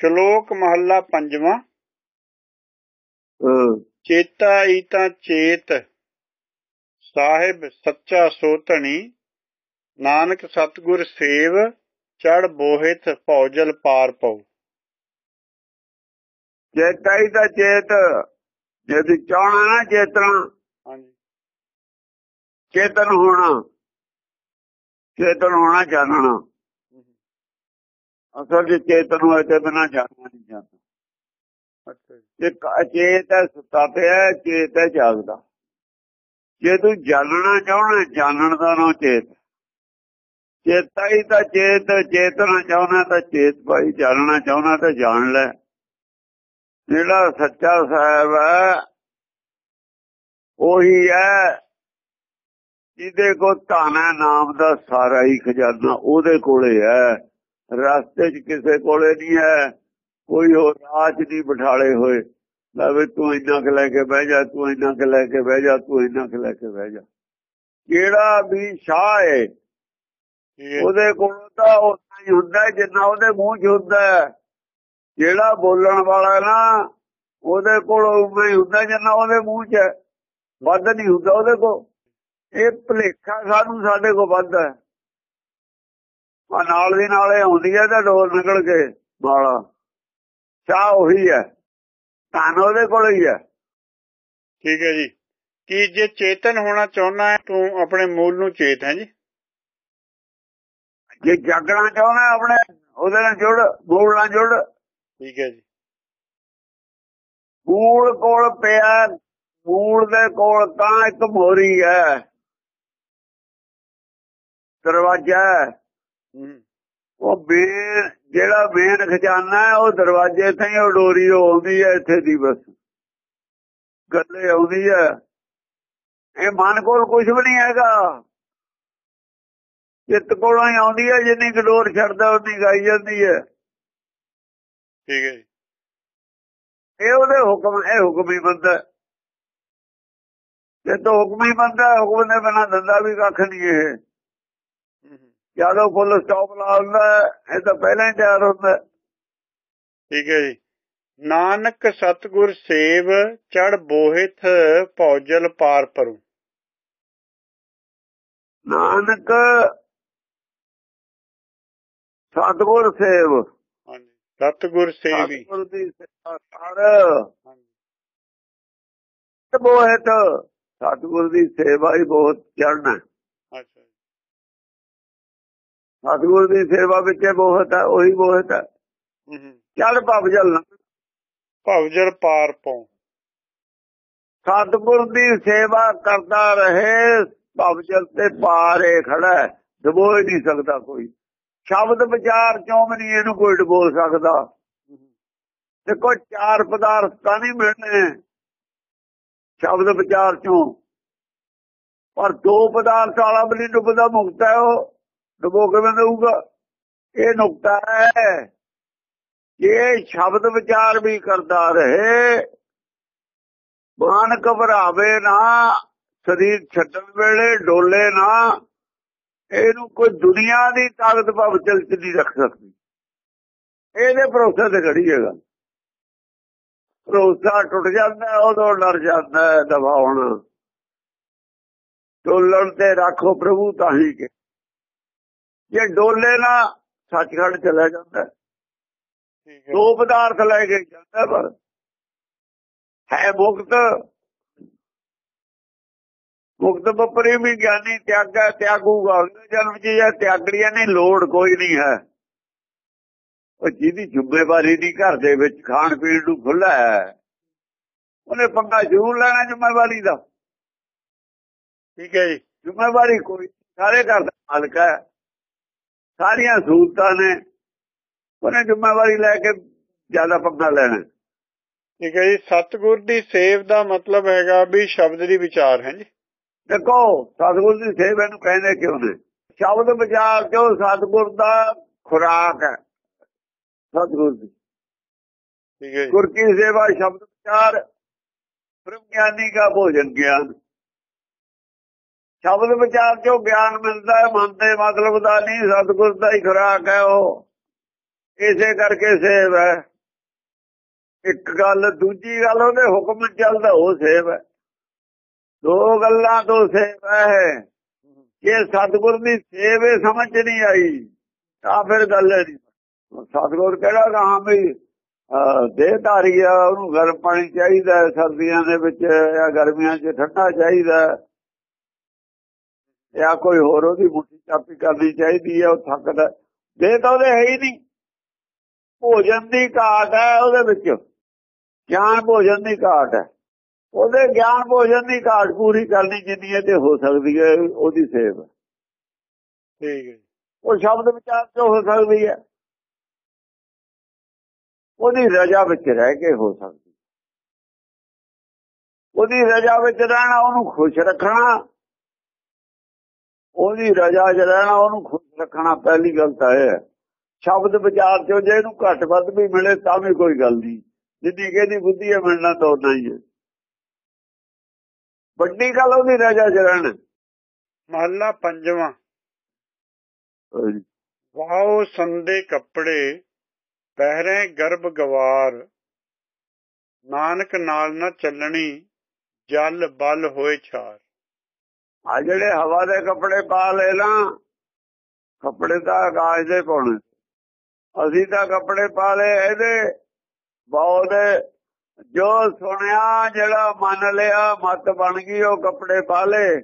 ਸ਼ਲੋਕ ਮਹੱਲਾ ਪੰਜਵਾਂ। ਚੇਤਾ ਈ ਤਾਂ ਚੇਤ ਸਾਹਿਬ ਸੱਚਾ ਸੋਤਣੀ ਨਾਨਕ ਸਤਗੁਰ ਸੇਵ ਚੜ ਬੋਹਿਤ ਭੌਜਲ ਪਾਰ ਪਉ। ਚੇਤਾ ਹੀ ਤਾਂ ਚੇਤ ਜੇ ਤੂੰ ਚਾਹਣਾ ਨਾ ਚੇਤਨਾ। ਹਾਂਜੀ। ਚੇਤਨ ਹੋਣਾ ਚੇਤਨ ਹੋਣਾ ਜਾਣਨਾ ਅਸਲ ਵਿੱਚ ਚੇਤਨ ਹੋਏ ਤੇ ਬਿਨਾ ਜਾਣਨਾ ਨਹੀਂ ਜਾਂਦਾ। ਅੱਛਾ ਜੀ। ਅਚੇਤ ਹੈ ਸੁੱਤਾ ਪਿਆ ਚੇਤ ਹੈ ਜਾਗਦਾ। ਜੇ ਤੂੰ ਜਾਣਨਾ ਚਾਹਣਾ ਜਾਣਨ ਦਾ ਨਾਮ ਚੇਤ। ਚੇਤਾ ਹੀ ਤਾਂ ਚੇਤ ਚੇਤਨਾ ਚਾਹਣਾ ਤਾਂ ਚੇਤ ਭਾਈ ਜਾਣਨਾ ਚਾਹਣਾ ਤਾਂ ਜਾਣ ਲੈ। ਜਿਹੜਾ ਸੱਚਾ ਸਾਹਿਬ ਹੈ ਉਹੀ ਹੈ ਜਿਹਦੇ ਕੋ ਧਾਨਾ ਨਾਮ ਦਾ ਸਾਰਾ ਹੀ ਖਜ਼ਾਨਾ ਉਹਦੇ ਕੋਲੇ ਹੈ। ਰਸਤੇ 'ਚ ਕਿਸੇ ਕੋਲੇ ਨਹੀਂ ਹੈ ਕੋਈ ਹੋਰ ਰਾਜ ਨਹੀਂ ਬਿਠਾਲੇ ਹੋਏ। ਲੈ ਵੀ ਤੂੰ ਇੰਨਾ ਕੁ ਲੈ ਕੇ ਬਹਿ ਜਾ ਤੂੰ ਇੰਨਾ ਕੁ ਲੈ ਕੇ ਬਹਿ ਜਾ ਤੂੰ ਇੰਨਾ ਕੁ ਲੈ ਕੇ ਬਹਿ ਜਾ। ਜਿਹੜਾ ਵੀ ਸ਼ਾਹ ਹੈ ਉਹਦੇ ਕੋਲ ਤਾਂ ਉਨਾ ਹੀ ਹੁੰਦਾ ਜਿੰਨਾ ਉਹਦੇ ਮੂੰਹ 'ਚ ਹੁੰਦਾ ਜਿਹੜਾ ਬੋਲਣ ਵਾਲਾ ਨਾ ਉਹਦੇ ਕੋਲ ਉਨਾ ਹੀ ਹੁੰਦਾ ਜਿੰਨਾ ਉਹਦੇ ਮੂੰਹ 'ਚ ਵੱਧ ਨਹੀਂ ਹੁੰਦਾ ਉਹਦੇ ਕੋਲ। ਇਹ ਭਲੇਖਾ ਸਾਨੂੰ ਸਾਡੇ ਕੋਲ ਵੱਧ ਹੈ। ਆ ਨਾਲ ਦੀ ਨਾਲੇ ਆਉਂਦੀ ਹੈ ਤਾਂ ਡੋਰ ਨਿਕਲ ਕੇ ਵਾਲਾ। ਚਾਹ ਉਹੀ ਹੈ ਤਾਂ ਉਹਦੇ ਕੋਲ ਹੀ ਹੈ ਠੀਕ ਹੈ ਜੀ। ਕੀ ਜੇ ਚੇਤਨ ਹੋਣਾ ਚਾਹੁੰਦਾ ਹੈ ਤੂੰ ਆਪਣੇ ਮੂਲ ਨੂੰ ਚੇਤ ਹੈ ਜੀ? ਜੇ ਜਾਗਣਾ ਚਾਹੁੰਦਾ ਆਪਣੇ ਉਹਦੇ ਨਾਲ ਜੁੜ ਮੂਲ ਨਾਲ ਜੁੜ। ਠੀਕ ਹੈ ਜੀ। ਮੂਲ ਕੋਲ ਪਿਆ ਮੂਲ ਦੇ ਕੋਲ ਤਾਂ ਇੱਕ ਮੋਰੀ ਹੈ। ਦਰਵਾਜ਼ਾ। ਹੂੰ। ਉਹ ਬੇਨ ਜਿਹੜਾ ਬੇਨ ਖਜ਼ਾਨਾ ਹੈ ਉਹ ਦਰਵਾਜ਼ੇ ਤੇ ਹੀ ਉਹ ਡੋਰੀ ਆਉਂਦੀ ਹੈ ਇੱਥੇ ਦੀ ਬਸ। ਗੱਲੇ ਆਉਂਦੀ ਹੈ। ਇਹ ਮਨ ਕੋਲ ਕੁਝ ਵੀ ਨਹੀਂ ਹੈਗਾ। ਚਿੱਤ ਕੋਲੋਂ ਹੀ ਆਉਂਦੀ ਹੈ ਜਿੰਨੀ ਕੁ ਡੋਰ ਛੱਡਦਾ ਉਨੀ ਗਾਈ ਜਾਂਦੀ ਹੈ। ਠੀਕ ਹੈ ਇਹ ਉਹਦੇ ਹੁਕਮ ਇਹ ਹੁਕਮ ਹੀ ਬੰਦਾ ਜੇ ਤਾਂ ਹੁਕਮ ਹੀ ਬੰਦਾ ਹੁਕਮ ਦੇ ਬਿਨਾਂ ਦੰਦਾ ਵੀ ਕੱਖ ਨਹੀਂ ਇਹ। ਜਦੋਂ ਫੁੱਲ ਸਟਾਪ ਲਾ ਦਿੰਦਾ ਹੈ, ਇਹ ਤਾਂ ਪਹਿਲਾਂ ਹੀ ਤਿਆਰ ਹੁੰਦਾ। ਠੀਕ ਹੈ ਜੀ। ਨਾਨਕ ਸਤਗੁਰ ਸੇਵ ਚੜ ਬੋਹਿਤ ਭੌਜਲ ਪਾਰ ਪਰੂ ਨਾਨਕ ਸਤਗੁਰ ਸੇਵ। ਹਾਂਜੀ। ਸਤਗੁਰ ਸੇਵੀ। ਸਤਗੁਰ ਦੀ ਸੇਵਾ ਕਰ। ਹਾਂਜੀ। ਬੋਹਿਤ। ਸਤਗੁਰ ਦੀ ਸੇਵਾ ਹੀ ਬਹੁਤ ਚੜਨਾ ਸਤਗੁਰ ਦੀ ਸੇਵਾ ਵਿੱਚ ਬਹੁਤ ਹੈ ਉਹੀ ਬਹੁਤ ਹੈ। ਚੱਲ ਭਵ ਜਲ ਭੌਜਲ ਪਾਰ ਪਉ। ਸਤਗੁਰ ਦੀ ਸੇਵਾ ਕਰਦਾ ਰਹੇ ਭਵ ਜਲ ਤੇ ਪਾਰੇ ਖੜਾ ਹੈ ਡਬੋ ਹੀ ਨਹੀਂ ਸਕਦਾ ਕੋਈ। ਸ਼ਬਦ ਵਿਚਾਰ ਚੋਂ ਵੀ ਨਹੀਂ ਇਹਨੂੰ ਕੋਈ ਡਬੋ ਸਕਦਾ। ਦੇਖੋ ਚਾਰ ਪਦਾਰਥ ਤਾਂ ਨਹੀਂ ਮਿਲਣੇ। ਸ਼ਬਦ ਵਿਚਾਰ ਚੋਂ ਪਰ ਦੋ ਪਦਾਰਥ ਵਾਲਾ ਵੀ ਨਹੀਂ ਡੁੱਬਦਾ ਮੁਕਤ ਹੈ ਉਹ। ਡਬੋ ਕਿਵੇਂ ਦੇਊਗਾ ਇਹ ਨੁਕਤਾ ਹੈ ਜੇ ਸ਼ਬਦ ਵਿਚਾਰ ਵੀ ਕਰਦਾ ਰਹੇ। ਮਨ ਘਬਰਾਵੇ ਨਾ ਸਰੀਰ ਛੱਡਣ ਵੇਲੇ ਡੋਲੇ ਨਾ। ਇਹਨੂੰ ਕੋਈ ਦੁਨੀਆ ਦੀ ਤਾਕਤ ਭਾਵ ਚਲ ਨਹੀਂ ਰੱਖ ਸਕਦੀ। ਇਹਦੇ ਭਰੋਸੇ ਤੇ ਖੜੀ ਹੈਗਾ ਭਰੋਸਾ ਟੁੱਟ ਜਾਂਦਾ ਹੈ, ਉਦੋਂ ਡਰ ਜਾਂਦਾ ਹੈ ਦਬਾਉਣ। ਡੋਲਣ ਤੇ ਰੱਖੋ ਪ੍ਰਭੂ ਤਾਂ ਹੀ ਕੇ ਜੇ ਡੋਲੇ ਨਾ ਸੱਚਖੰਡ ਚਲਾ ਜਾਂਦਾ ਹੈ। ਠੀਕ ਹੈ। ਦੋ ਪਦਾਰਥ ਲੈ ਕੇ ਜਾਂਦਾ ਪਰ ਹੈ ਮੁਕਤ। ਮੁਕਤ ਬਪਰੇ ਵੀ ਗਿਆਨੀ ਤਿਆਗਾ ਤਿਆਗੂਗਾ ਜਨਮ ਚ ਇਹ ਤਿਆਗੜੀਆਂ ਨਹੀਂ ਲੋੜ ਕੋਈ ਨਹੀਂ ਹੈ। ਉਹ ਜਿਹਦੀ ਜ਼ਿੰਮੇਵਾਰੀ ਨਹੀਂ ਘਰ ਦੇ ਵਿੱਚ ਖਾਣ ਪੀਣ ਨੂੰ ਖੁੱਲਾ ਹੈ ਉਹਨੇ ਪੰਗਾ ਜ਼ਰੂਰ ਲੈਣਾ ਜ਼ਿੰਮੇਵਾਰੀ ਦਾ। ਠੀਕ ਹੈ ਜੀ। ਜ਼ਿੰਮੇਵਾਰੀ ਕੋਈ ਸਾਰੇ ਘਰ ਦਾ ਮਾਲਕ ਹੈ। ਸਾਰੀਆਂ ਸਹੂਲਤਾਂ ਨੇ ਉਹਨੇ ਜ਼ਿੰਮੇਵਾਰੀ ਲੈ ਕੇ ਜ਼ਿਆਦਾ ਪੰਗਾ ਲੈਣਾ। ਠੀਕ ਹੈ ਜੀ ਸਤਗੁਰ ਦੀ ਸੇਵ ਦਾ ਮਤਲਬ ਹੈਗਾ ਵੀ ਸ਼ਬਦ ਦੀ ਵਿਚਾਰ ਹੈ ਜੀ। ਦੇਖੋ ਸਤਿਗੁਰ ਦੀ ਸੇਵਾ ਨੂੰ ਕਹਿੰਦੇ ਕਿਉਂ ਨੇ? ਸ਼ਬਦ ਵਿਚਾਰ ਚੋਂ ਸਤਿਗੁਰ ਦਾ ਖੁਰਾਕ ਹੈ ਸਤਿਗੁਰ ਦੀ। ਠੀਕ ਹੈ ਗੁਰ ਕੀ ਸੇਵਾ ਸ਼ਬਦ ਵਿਚਾਰ ਬ੍ਰਹਮ ਗਿਆਨੀ ਦਾ ਭੋਜਨ ਗਿਆਨ। ਸ਼ਬਦ ਵਿਚਾਰ ਚੋਂ ਗਿਆਨ ਮਿਲਦਾ ਹੈ, ਮਨ ਦੇ ਮਤਲਬ ਦਾ ਨਹੀਂ, ਸਤਿਗੁਰ ਦਾ ਹੀ ਖੁਰਾਕ ਹੈ ਉਹ। ਇਸੇ ਕਰਕੇ ਸੇਵ ਹੈ। ਇੱਕ ਗੱਲ, ਦੂਜੀ ਗੱਲ, ਉਹਦੇ ਹੁਕਮ ਚੱਲਦਾ, ਉਹ ਸੇਵ ਹੈ। ਦੋ ਗੱਲਾਂ ਤੋਂ ਸੇਵ ਹੈ। ਜੇ ਸਤਿਗੁਰ ਦੀ ਸੇਵ ਸਮਝ ਨਹੀਂ ਆਈ, ਤਾਂ ਫਿਰ ਗੱਲ ਨਹੀਂ। ਸਤਿਗੁਰ ਕਿਹੜਾ ਕਹਾਂ ਵੀ ਦੇਹ ਧਾਰੀ ਆ, ਉਹਨੂੰ ਗਰਮ ਪਾਣੀ ਚਾਹੀਦਾ ਸਰਦੀਆਂ ਦੇ ਵਿੱਚ ਜਾਂ ਗਰਮੀਆਂ 'ਚ ਠੰਡਾ ਚਾਹੀਦਾ ਜਾਂ ਕੋਈ ਹੋਰ ਉਹਦੀ ਮੁੱਠੀ ਚਾਪੀ ਕਰਨੀ ਚਾਹੀਦੀ ਹੈ ਉਹ ਥੱਕਦਾ। ਦੇਹ ਤਾਂ ਉਹਦੇ ਹੈ ਹੀ ਨਹੀਂ। ਭੋਜਨ ਦੀ ਘਾਟ ਹੈ ਉਹਦੇ ਵਿੱਚ। ਗਿਆਨ ਭੋਜਨ ਦੀ ਘਾਟ ਹੈ। ਉਹਦੇ ਗਿਆਨ ਭੋਜਨ ਦੀ ਘਾਟ ਪੂਰੀ ਕਰਨੀ ਜਿੰਨੀ ਹੈ ਤੇ ਹੋ ਸਕਦੀ ਹੈ ਉਹਦੀ ਸੇਵ। ਠੀਕ ਹੈ ਉਹ ਸ਼ਬਦ ਵਿਚਾਰ ਤੋਂ ਹੋ ਸਕਦੀ ਹੈ। ਉਹਦੀ ਰਜਾ ਵਿੱਚ ਰਹਿ ਕੇ ਹੋ ਸਕਦੀ ਉਹਦੀ ਰਜਾ ਵਿੱਚ ਰਹਿਣਾ ਉਹਨੂੰ ਖੁਸ਼ ਰੱਖਣਾ ਉਹਦੀ ਰਜਾ 'ਚ ਰਹਿਣਾ ਉਹਨੂੰ ਖੁਸ਼ ਰੱਖਣਾ ਪਹਿਲੀ ਗੱਲ ਤਾਂ ਇਹ ਹੈ। ਸ਼ਬਦ ਵਿਚਾਰ ਚੋਂ ਜੇ ਇਹਨੂੰ ਘੱਟ ਵੱਧ ਵੀ ਮਿਲੇ ਤਾਂ ਵੀ ਕੋਈ ਗੱਲ ਨਹੀਂ। ਜਿੱਦੀ ਕਿਹਦੀ ਬੁੱਧੀ ਹੈ ਮਿਲਣਾ ਤਾਂ ਉਦਾਂ ਹੀ ਹੈ। ਵੱਡੀ ਗੱਲ ਉਹਦੀ ਰਜਾ 'ਚ ਰਹਿਣਾ ਮਹੱਲਾ ਪੰਜਵਾਂ। ਵਾਓ ਸੰਦੇ ਕੱਪੜੇ ਪਹਿਰੇ ਗਰਭ ਗਵਾਰ। ਨਾਨਕ ਨਾਲ ਨਾ ਚੱਲਣੀ ਜਲ ਬਲ ਹੋਏ ਛਾਰ। ਆ ਜਿਹੜੇ ਹਵਾ ਦੇ ਕੱਪੜੇ ਪਾ ਲੈ ਨਾ, ਕੱਪੜੇ ਤਾਂ ਆਕਾਸ਼ ਦੇ ਪਾਉਣੇ। ਅਸੀਂ ਤਾਂ ਕੱਪੜੇ ਪਾ ਲਏ ਇਹਦੇ, ਬਹੁਤ। ਜੋ ਸੁਣਿਆ, ਜਿਹੜਾ ਮੰਨ ਲਿਆ, ਮਤ ਬਣ ਗਈ, ਉਹ ਕੱਪੜੇ ਪਾ ਲੇ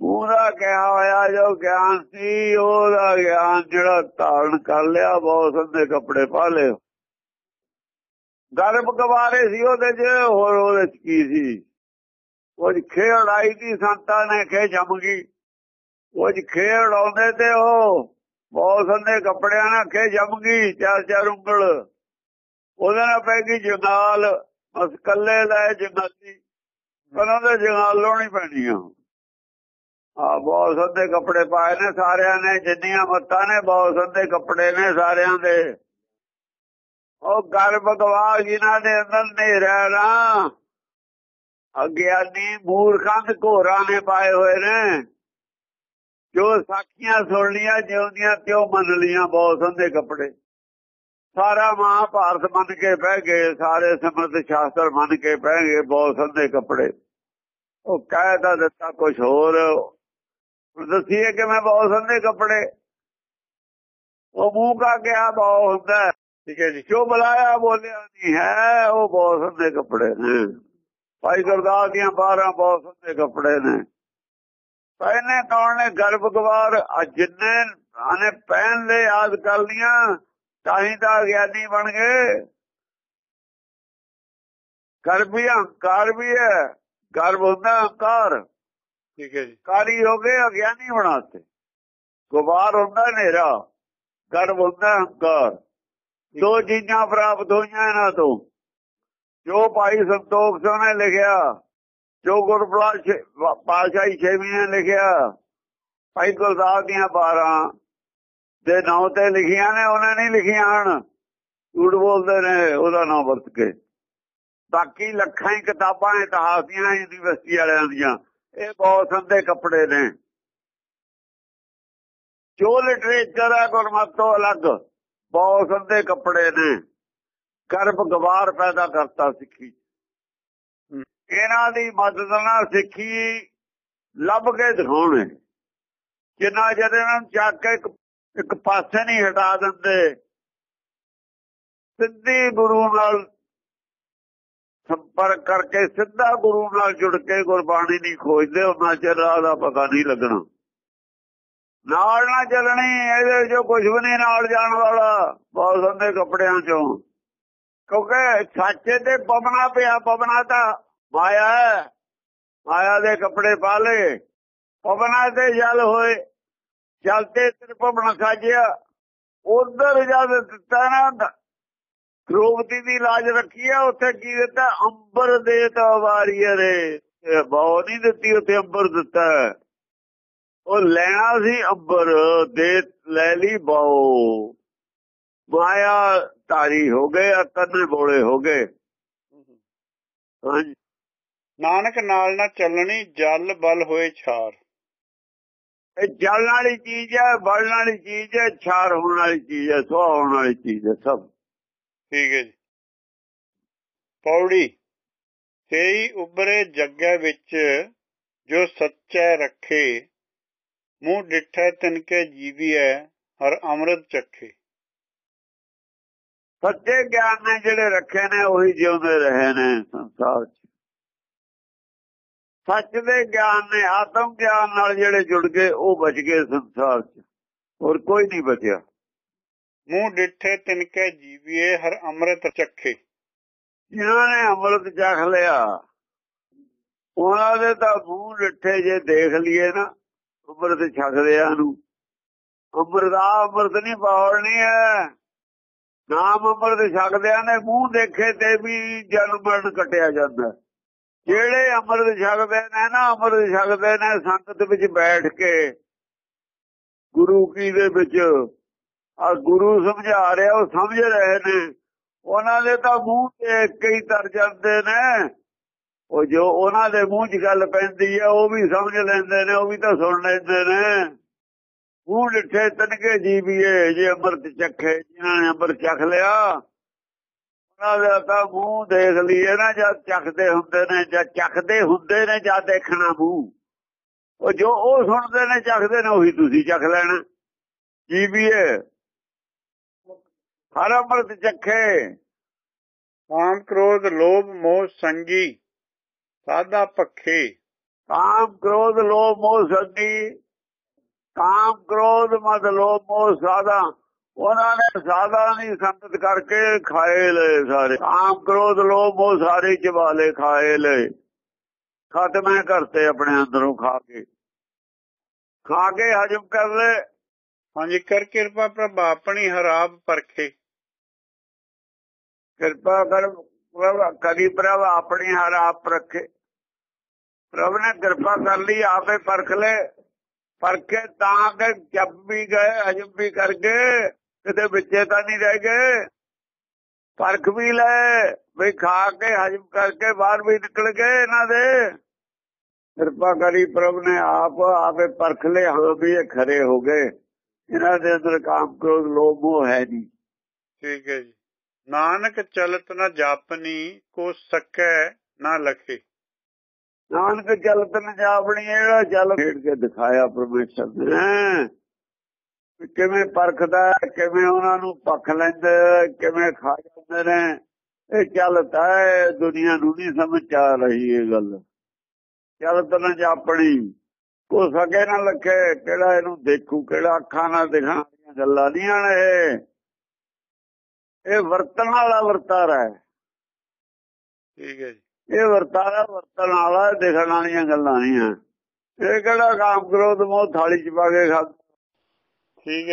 ਉਹਦਾ ਕਿਹਾ ਹੋਇਆ, ਜੋ ਗਿਆਨ ਸੀ, ਉਹਦਾ ਗਿਆਨ ਜਿਹੜਾ ਧਾਰਨ ਕਰ ਲਿਆ, ਬਹੁਤ ਦੇ ਕੱਪੜੇ ਪਾ ਲਏ। ਗਰਭ ਗਵਾਰੇ ਸੀ ਉਹਦੇ 'ਚ, ਹੋਰ ਉਹਦੇ 'ਚ ਕੀ ਸੀ? ਉਹ ਖੇੜ ਆਈ ਦੀ ਸੰਤਾਂ ਨੇ ਖੇ ਜੰਮ ਗਈ। ਉਹ ਖੇੜ ਆਉਂਦੇ ਤੇ ਉਹ ਬਹੁਤ ਦੇ ਕੱਪੜਿਆਂ ਨਾਲ ਖੇ ਜੰਮ ਗਈ, ਚਾਰ ਚਾਰ ਉਂਗਲ। ਉਹਦੇ ਨਾਲ ਪੈ ਗਈ ਜੰਗਾਲ, ਬਸ ਕੱਲੇ ਲੈ ਜੰਗਾਲੀ। ਉਹਨਾਂ ਦੇ ਜੰਗਾਲ ਲਾਉਣੀ ਪੈਣੀ ਆ ਆ ਬਹੁਤ ਸੰਦੇ ਕੱਪੜੇ ਪਾਏ ਨੇ ਸਾਰਿਆਂ ਨੇ, ਜਿੰਨੀਆਂ ਮੱਤਾਂ ਨੇ, ਬਹੁਤ ਸੰਦੇ ਕੱਪੜੇ ਨੇ ਸਾਰਿਆਂ ਦੇ। ਉਹ ਗਰਭ ਗਵਾ ਜਿਨ੍ਹਾਂ ਦੇ ਅੰਦਰ ਨੇਰਾ ਨਾ ਅਗਿਆਨੀ ਮੂਰਖਾਂ ਦੇ ਘੋਰਾਂ ਨੇ ਪਾਏ ਹੋਏ ਨੇ। ਜੋ ਸਾਖੀਆਂ ਸੁਣ ਲੀਆਂ ਜਿਉਂਦੀਆਂ ਤਿਉ ਮੰਨ ਲੀਆਂ ਬਹੁਤ ਸੰਦੇ ਕੱਪੜੇ। ਸਾਰਾ ਮਹਾਭਾਰਤ ਮੰਨ ਕੇ ਬਹਿ ਗਏ, ਸਾਰੇ ਸਮਰਥ ਸ਼ਾਸਤਰ ਮੰਨ ਕੇ ਬਹਿ ਗਏ, ਬਹੁਤ ਸੰਦੇ ਕੱਪੜੇ। ਉਹ ਕਹਿ ਤਾਂ ਦਿੱਤਾ ਕੁਝ ਹੋਰ। ਦੱਸੀਏ ਕਿ ਮੈਂ ਬਹੁਤ ਸੰਦੇ ਕੱਪੜੇ। ਉਹ ਮੂੰਹ ਕਾ ਕਿਹਾ ਬਹੁਤ ਹੁੰਦਾ ਠੀਕ ਹੈ ਜੀ। ਜੋ ਬੁਲਾਇਆ ਬੋਲਿਆ ਨਹੀਂ ਹੈ, ਉਹ ਬਹੁਤ ਸੰਦੇ ਕੱਪੜੇ ਨੇ। ਭਾਈ ਗੁਰਦਾਸ ਦੀਆਂ 12 ਬਹੁਤ ਸੰਦੇ ਕੱਪੜੇ ਨੇ। ਪਹਿਨੇ ਕੌਣ ਨੇ? ਗਰਭ ਗਵਾਰ ਜਿੰਨੇ ਆਨੇ ਪਹਿਨ ਲੈ ਯਾਦ ਕਰ ਲੀਆਂ ਤਾਂ ਹੀ ਤਾਂ ਗਿਆਨੀ ਬਣ ਗਏ। ਗਰਭ ਵੀ ਹੰਕਾਰ ਵੀ ਹੈ। ਗਰਭ ਹੁੰਦਾ ਹੰਕਾਰ ਠੀਕ ਹੈ ਜੀ। ਕਾਲੀ ਹੋ ਗਏ ਅਗਿਆਨੀ ਬਣਾਤੇ ਗੁਬਾਰ ਹੁੰਦਾ ਹਨੇਰਾ। ਗਰਭ ਹੁੰਦਾ ਹੰਕਾਰ ਦੋ ਚੀਜ਼ਾਂ ਪ੍ਰਾਪਤ ਹੋਈਆਂ ਇਹਨਾਂ ਤੋਂ। ਜੋ ਭਾਈ ਸੰਤੋਖ ਸਿੰਘ ਨੇ ਲਿਖਿਆ, ਜੋ ਗੁਰਪ੍ਰਸਾਦ ਪਾਸ਼ਾਹੀ ਛੇਵੀਂ ਨੇ ਲਿਖਿਆ, ਭਾਈ ਗੁਰਦਾਸ ਦੀਆਂ 12 ਦੇ ਨਾਂ ਤੇ ਲਿਖੀਆਂ ਨੇ, ਉਹਨਾਂ ਨੇ ਲਿਖੀਆਂ ਹਨ। ਝੂਠ ਬੋਲਦੇ ਨੇ, ਉਹਦਾ ਨਾਂ ਵਰਤ ਕੇ। ਬਾਕੀ ਲੱਖਾਂ ਹੀ ਕਿਤਾਬਾਂ ਇਤਿਹਾਸ ਦੀਆਂ, ਯੂਨੀਵਰਸਿਟੀ ਵਾਲਿਆਂ ਦੀਆਂ, ਇਹ ਬਹੁਤ ਸੰਦੇ ਕੱਪੜੇ ਨੇ। ਜੋ ਲਿਟਰੇਚਰ ਹੈ, ਗੁਰਮਤ ਤੋਂ ਅਲੱਗ, ਬਹੁਤ ਸੰਦੇ ਕੱਪੜੇ ਨੇ। ਕਰਬ ਗਵਾਰ ਪੈਦਾ ਕਰਤਾ ਸਿੱਖੀ। ਇਹਨਾਂ ਦੀ ਮਦਦ ਨਾਲ ਸਿੱਖੀ ਲੱਭ ਕੇ ਦਿਖਾਉਣੇ। ਜਿੰਨਾ ਜਦ ਇਹਨਾਂ ਨੂੰ ਚੱਕ ਕੇ ਇੱਕ ਪਾਸੇ ਨਹੀਂ ਹਟਾ ਦਿੰਦੇ ਸਿੱਧੀ ਗੁਰੂ ਨਾਲ ਸੰਪਰਕ ਕਰਕੇ ਸਿੱਧਾ ਗੁਰੂ ਨਾਲ ਜੁੜ ਕੇ ਗੁਰਬਾਣੀ ਨਹੀਂ ਖੋਜਦੇ ਉਹਨਾਂ ਚਿਰ ਦਾ ਪਤਾ ਨਹੀਂ ਲੱਗਣਾ। ਨਾਲ ਨਾ ਚੱਲਣੀ ਇਹਦੇ ਜੋ ਕੁਝ ਵੀ ਨਹੀਂ ਨਾਲ ਜਾਣ ਵਾਲਾ ਬਹੁਤ ਸੰਦੇ ਕੱਪੜਿਆਂ ਚੋਂ। ਕਿਉਂਕਿ ਸੱਚੇ ਤੇ ਪਵਨਾ ਪਿਆ ਪਵਨਾ ਤਾਂ ਮਾਇਆ ਮਾਇਆ ਦੇ ਕੱਪੜੇ ਪਾ ਲੇ ਪਵਨਾ ਤੇ ਜਲ ਹੋਏ। ਜਲ ਤੇ ਪਵਨਾ ਸਾਜਿਆ। ਉਧਰ ਜਦ ਦਿੱਤਾ ਨਾ ਦ੍ਰੋਪਦੀ ਦੀ ਲਾਜ ਰੱਖੀ ਆ, ਉੱਥੇ ਕੀ ਦਿੱਤਾ? ਅੰਬਰ ਦੇ ਤਾ ਵਾਰੀਅਰੇ ਬਹੁ ਨਹੀਂ ਦਿੱਤੀ, ਉੱਥੇ ਅੰਬਰ ਦਿੱਤਾ। ਉਹ ਲੈਣਾ ਸੀ ਅੰਬਰ, ਦੇ ਲੈ ਲਈ ਬਹੁ। ਮਾਇਆ ਧਾਰੀ ਹੋ ਗਏ ਅਤਨ ਬੋਲੇ ਹੋ ਗਏ। ਹਾਂਜੀ। ਨਾਨਕ ਨਾਲ ਨਾ ਚੱਲਣੀ ਜਲ ਬਲ ਹੋਏ ਛਾਰ। ਇਹ ਜਲਣ ਵਾਲੀ ਚੀਜ਼ ਹੈ ਬਲਣ ਵਾਲੀ ਚੀਜ਼ ਹੈ ਛਾਰ ਹੋਣ ਵਾਲੀ ਚੀਜ਼ ਹੈ ਸੁਆਹ ਹੋਣ ਵਾਲੀ ਚੀਜ਼ ਹੈ ਸਭ। ਠੀਕ ਹੈ ਜੀ। ਪੌੜੀ ਤੇਈ ਉਬਰੇ ਜੱਗੇ ਵਿੱਚ ਜੋ ਸੱਚੈ ਰੱਖੇ ਮੂੰਹ ਡਿਠੈ ਤਿਨਕੇ ਜੀਵੀਐ ਹਰ ਅੰਮ੍ਰਿਤ ਚੱਖੇ। ਸੱਚੇ ਗਿਆਨ ਨੇ ਜਿਹੜੇ ਰੱਖੇ ਨੇ ਉਹੀ ਜਿਉਂਦੇ ਰਹੇ ਨੇ ਸੰਸਾਰ 'ਚ। ਸੱਚ ਦੇ ਗਿਆਨ ਨੇ ਆਤਮ ਗਿਆਨ ਨਾਲ ਜਿਹੜੇ ਜੁੜ ਗਏ ਉਹ ਬਚ ਗਏ ਸੰਸਾਰ 'ਚ। ਹੋਰ ਕੋਈ ਨਹੀਂ ਬਚਿਆ। ਮੂੰਹ ਡਿਠੇ ਤਿਨਕੇ ਜੀਵੀਐ ਹਰ ਅੰਮ੍ਰਿਤ ਚੱਖੇ। ਜਿਨ੍ਹਾਂ ਨੇ ਅੰਮ੍ਰਿਤ ਚਖ ਲਿਆ ਉਹਨਾਂ ਦੇ ਤਾਂ ਮੂੰਹ ਡਿੱਠੇ ਜੇ ਦੇਖ ਲਈਏ ਨਾ ਅੰਮ੍ਰਿਤ ਛਕਦਿਆਂ ਨੂੰ। ਅੰਮ੍ਰਿਤ ਆ ਅੰਮ੍ਰਿਤ ਨਹੀਂ ਪਾਉਣੀ ਹੈ। ਨਾਮ ਅੰਮ੍ਰਿਤ ਛਕਦਿਆਂ ਨੇ ਮੂੰਹ ਦੇਖੇ ਤੇ ਵੀ ਜਨਮ ਮਰਨ ਕਟਿਆ ਜਾਂਦਾ। ਜਿਹੜੇ ਅੰਮ੍ਰਿਤ ਛਕਦੇ ਨੇ ਨਾ, ਅੰਮ੍ਰਿਤ ਛਕਦੇ ਨੇ ਸੰਗਤ ਵਿੱਚ ਬੈਠ ਕੇ। ਗੁਰੂ ਕੀ ਦੇ ਵਿੱਚ ਆ ਗੁਰੂ ਸਮਝਾ ਰਿਹਾ, ਉਹ ਸਮਝ ਰਹੇ ਨੇ। ਉਹਨਾਂ ਦੇ ਤਾਂ ਮੂੰਹ ਤੇ ਕਈ ਤਰ ਜਾਂਦੇ ਨੇ। ਉਹ ਜੋ ਉਹਨਾਂ ਦੇ ਮੂੰਹ 'ਚ ਗੱਲ ਪੈਂਦੀ ਹੈ ਉਹ ਵੀ ਸਮਝ ਲੈਂਦੇ ਨੇ, ਉਹ ਵੀ ਤਾਂ ਸੁਣ ਲੈਂਦੇ ਨੇ। ਮੂੰਹ ਡਿੱਠੇ ਤਨਕੇ ਜੀਵੀਏ ਜੇ ਅੰਮ੍ਰਿਤ ਚੱਖੇ ਜਿਨ੍ਹਾਂ ਨੇ ਅੰਮ੍ਰਿਤ ਚੱਖ ਲਿਆ ਉਹਨਾਂ ਦਾ ਤਾਂ ਮੂੰਹ ਦੇਖ ਲਈਏ ਨਾ ਜਦ ਚੱਖਦੇ ਹੁੰਦੇ ਨੇ ਜਦ ਚੱਖਦੇ ਹੁੰਦੇ ਨੇ ਜਦ ਦੇਖਣਾ ਮੂੰਹ। ਉਹ ਜੋ ਉਹ ਸੁਣਦੇ ਨੇ ਚੱਖਦੇ ਨੇ ਉਹੀ ਤੁਸੀਂ ਚੱਖ ਲੈਣਾ। ਜੀਵੀਏ ਹਰ ਅੰਮ੍ਰਿਤ ਚੱਖੇ। ਕਾਮ ਕ੍ਰੋਧ ਲੋਭ ਮੋਹ ਸੰਗੀ ਸਾਦਾ ਪੱਖੇ ਕਾਮ ਕ੍ਰੋਧ ਲੋਭ ਮੋਹ ਸੰਗੀ ਕਾਮ ਕ੍ਰੋਧ ਮਦ ਲੋਭ ਮੋਹ ਸਾਦਾ ਉਹਨਾਂ ਨੇ ਸਾਦਾ ਨਹੀਂ ਸੰਗਤ ਕਰਕੇ ਖਾਏ ਲਏ ਸਾਰੇ। ਕਾਮ ਕ੍ਰੋਧ ਲੋਭ ਮੋਹ ਸਾਰੇ ਚਬਾਲੇ ਖਾਏ ਲਏ। ਖਤਮੇ ਕਰਤੇ ਆਪਣੇ ਅੰਦਰੋਂ ਖਾ ਕੇ। ਖਾ ਕੇ ਹਜਮ ਕਰ ਲੈ ਹਾਂਜੀ ਕਰ ਕਿਰਪਾ ਪ੍ਰਭ ਆਪਣੀ ਹਰਾਬ ਪਰਖੇ। ਕਿਰਪਾ ਕਰ ਪ੍ਰਭ ਕਦੀ ਪ੍ਰਭ ਆਪਣੀ ਹਰ ਆਪ ਰੱਖੇ ਪ੍ਰਭ ਨੇ ਕਿਰਪਾ ਕਰ ਲਈ ਆਪੇ ਪਰਖ ਲੈ ਪਰਖੇ ਤਾਂ ਕਿ ਜਬ ਵੀ ਗਏ, ਹਜਮ ਵੀ ਕਰਕੇ ਕਿਤੇ ਵਿੱਚੇ ਤਾਂ ਨਹੀਂ ਰਹਿ ਗਏ। ਪਰਖ ਵੀ ਲੈ, ਵੀ ਖਾ ਕੇ ਹਜਮ ਕਰਕੇ ਬਾਹਰ ਵੀ ਨਿਕਲ ਗਏ ਇਹਨਾਂ ਦੇ। ਕਿਰਪਾ ਕਰੀ ਪ੍ਰਭ ਨੇ ਆਪ, ਆਪੇ ਪਰਖ ਲੈ ਹਾਂ ਵੀ ਇਹ ਖਰੇ ਹੋ ਗਏ। ਇਹਨਾਂ ਦੇ ਅੰਦਰ ਕਾਮ ਕ੍ਰੋਧ, ਲੋਭ ਮੋਹ ਹੈ ਨਹੀਂ। ਠੀਕ ਹੈ ਜੀ। ਨਾਨਕ ਚਲਤ ਨਾ ਜਾਪਨੀ, ਕੋ ਸਕੈ ਨਾ ਲਖੇ। ਨਾਨਕ ਚਲਤ ਨ ਜਾਪਣੀ ਇਹਦਾ ਚੱਲ ਖੇਡ ਕੇ ਦਿਖਾਇਆ ਪਰਮੇਸ਼ਰ ਨੇ। ਕਿਵੇਂ ਪਰਖਦਾ ਕਿਵੇਂ ਉਹਨਾਂ ਨੂੰ ਪੱਖ ਲੈਂਦਾ ਕਿਵੇਂ ਖਾ ਜਾਂਦੇ ਨੇ। ਇਹ ਚੱਲਦਾ ਹੈ, ਦੁਨੀਆ ਨੂੰ ਨਹੀਂ ਸਮਝ ਆ ਰਹੀ ਇਹ ਗੱਲ। ਚਲਤ ਤਨ ਜਾਪਣੀ ਕੋ ਸਕੇ ਨਾ ਲੱਖੇ, ਕਿਹੜਾ ਇਹਨੂੰ ਦੇਖੂ, ਕਿਹੜਾ ਅੱਖਾਂ ਨਾਲ ਦਿਖਾਣ ਦੀਆਂ ਗੱਲਾਂ ਨਹੀਂ ਆਣ ਇਹ। ਇਹ ਵਰਤਣ ਵਾਲਾ ਵਰਤਾਰਾ ਹੈ। ਠੀਕ ਹੈ ਜੀ। ਇਹ ਵਰਤਾਰਾ ਵਰਤਣ ਵਾਲਾ ਦੇਖਣ ਵਾਲੀਆਂ ਗੱਲਾਂ ਨਹੀਂ ਆ। ਇਹ ਕਿਹੜਾ ਕਾਮ ਕ੍ਰੋਧ ਮੋਹ ਥਾਲੀ ਚ ਪਾ ਕੇ ਖਾ ਠੀਕ